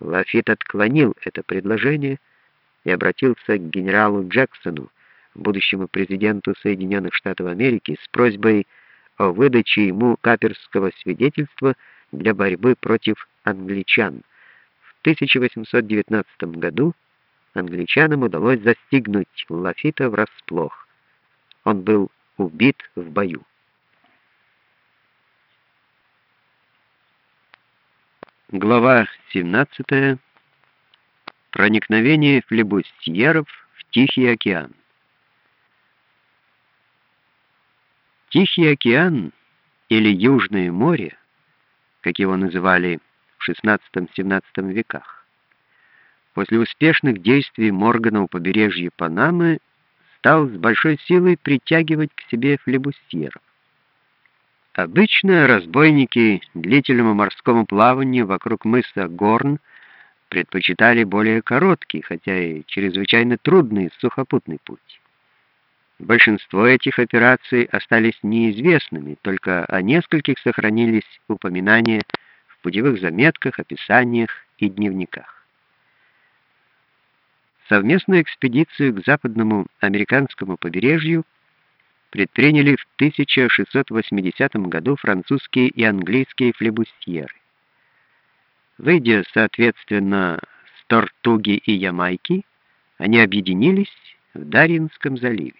Лафит отклонил это предложение и обратился к генералу Джексону, будущему президенту Соединенных Штатов Америки, с просьбой о выдаче ему каперского свидетельства для борьбы против англичан. В 1819 году англичанам удалось застигнуть Лафита врасплох. Он был убит в бою. Глава 17. Проникновение флебустьеров в Тихий океан. Тихий океан или Южное море, как его называли в XVI-XVII веках, после успешных действий Моргана у побережья Панамы стал с большой силой притягивать к себе флебустьеров. Обычно разбойники длительному морскому плаванию вокруг мыса Горн предпочитали более короткий, хотя и чрезвычайно трудный сухопутный путь. Большинство этих операций остались неизвестными, только о нескольких сохранились упоминания в путевых заметках, описаниях и дневниках. Совместную экспедицию к западному американскому побережью предприняли в 1680 году французские и английские флебустьеры. Выйдя, соответственно, с Тортуги и Ямайки, они объединились в Даринском заливе.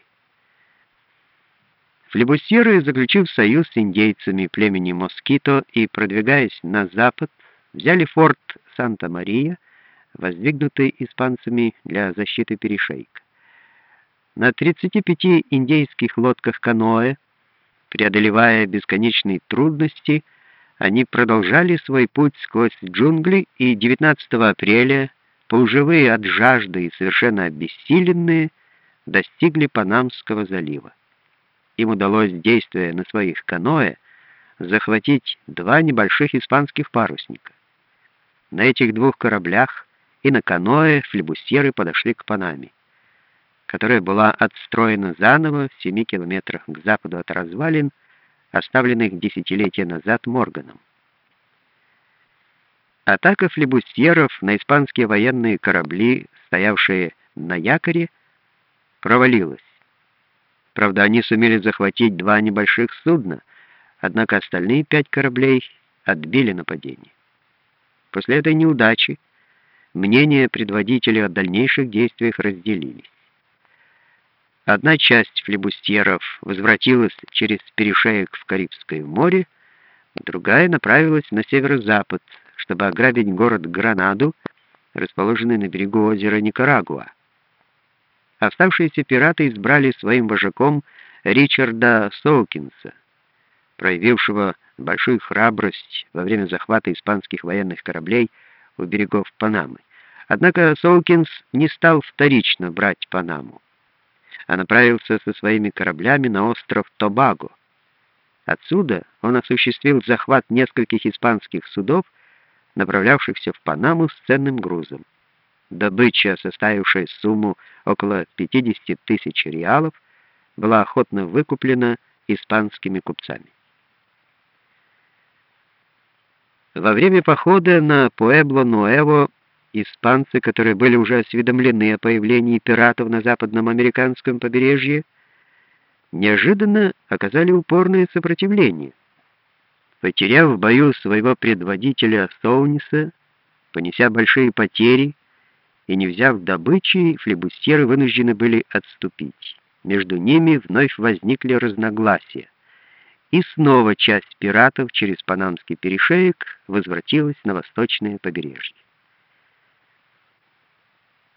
Флебустьеры, заключив союз с индейцами племени Москито и продвигаясь на запад, взяли форт Санта-Мария, воздвигнутый испанцами для защиты перешейка. На 35 индейских лодках-каноэ, преодолевая бесконечные трудности, они продолжали свой путь сквозь джунгли и 19 апреля, полуживые от жажды и совершенно обессиленные, достигли Панамского залива. Им удалось, действуя на своих каноэ, захватить два небольших испанских парусника. На этих двух кораблях и на каноэ флебустьеры подошли к Панаме которая была отстроена заново в 7 километрах к западу от развалин, оставленных десятилетия назад Морганом. Атака флебустьеров на испанские военные корабли, стоявшие на якоре, провалилась. Правда, они сумели захватить два небольших судна, однако остальные пять кораблей отбили нападение. После этой неудачи мнения предводителей о дальнейших действиях разделились. Одна часть флебустьеров возвратилась через перешеек в Карибское море, другая направилась на северо-запад, чтобы ограбить город Гранаду, расположенный на берегу озера Никарагуа. Оставшиеся пираты избрали своим вожаком Ричарда Соукинса, проявившего большую храбрость во время захвата испанских военных кораблей у берегов Панамы. Однако Соукинс не стал вторично брать Панаму а направился со своими кораблями на остров Тобаго. Отсюда он осуществил захват нескольких испанских судов, направлявшихся в Панаму с ценным грузом. Добыча, составившая сумму около 50 тысяч реалов, была охотно выкуплена испанскими купцами. Во время похода на Пуэбло-Нуэво Испанцы, которые были уже осведомлены о появлении пиратов на западном американском побережье, неожиданно оказали упорное сопротивление. Потеряв в бою своего предводителя Соуниса, понеся большие потери и не взяв добычи, флебустьеры вынуждены были отступить. Между ними вновь возникли разногласия. И снова часть пиратов через Панамский перешеек возвратилась на восточное побережье.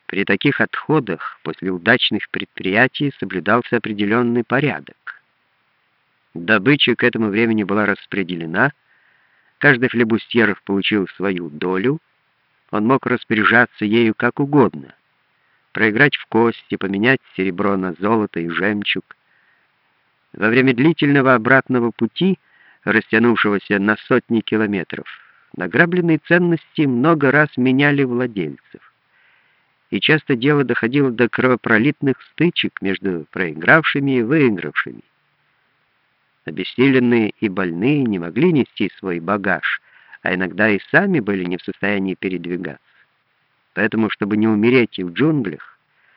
При таких отходах после удачных предприятий соблюдался определенный порядок. Добыча к этому времени была распределена, каждый флебустьер получил свою долю, он мог распоряжаться ею как угодно, проиграть в кости, поменять серебро на золото и жемчуг. Во время длительного обратного пути, растянувшегося на сотни километров, награбленные ценности много раз меняли владельцев и часто дело доходило до кровопролитных стычек между проигравшими и выигравшими. Обессиленные и больные не могли нести свой багаж, а иногда и сами были не в состоянии передвигаться. Поэтому, чтобы не умереть в джунглях,